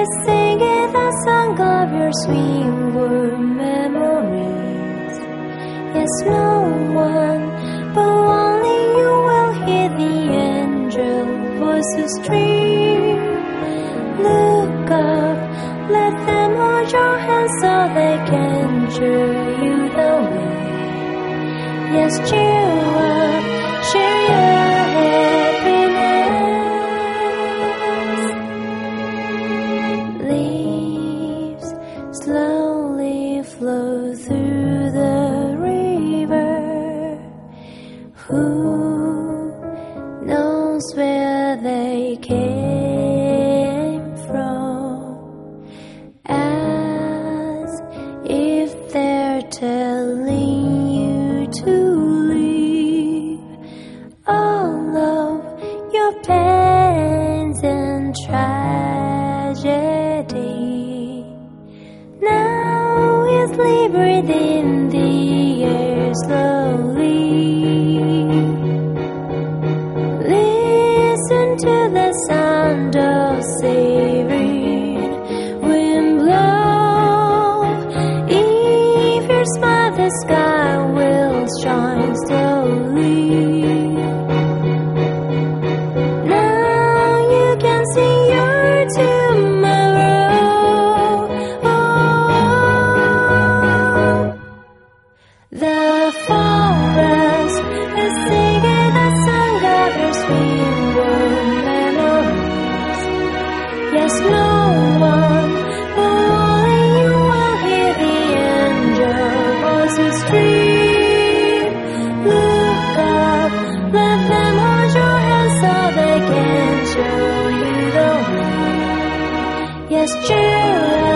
is singing the song of your sweet memories. Yes, no one but only you will hear the angel voices dream. Look up, let them hold your hands so they can show you the way. Yes, cheer up, they came from? As if they're telling you to leave all of your pains and tragedy. Now is liberty in the air slowly. the sound of serene wind blows. If your smile, the sky will shine slowly. Now you can see your tomorrow. Oh. The Yes, true.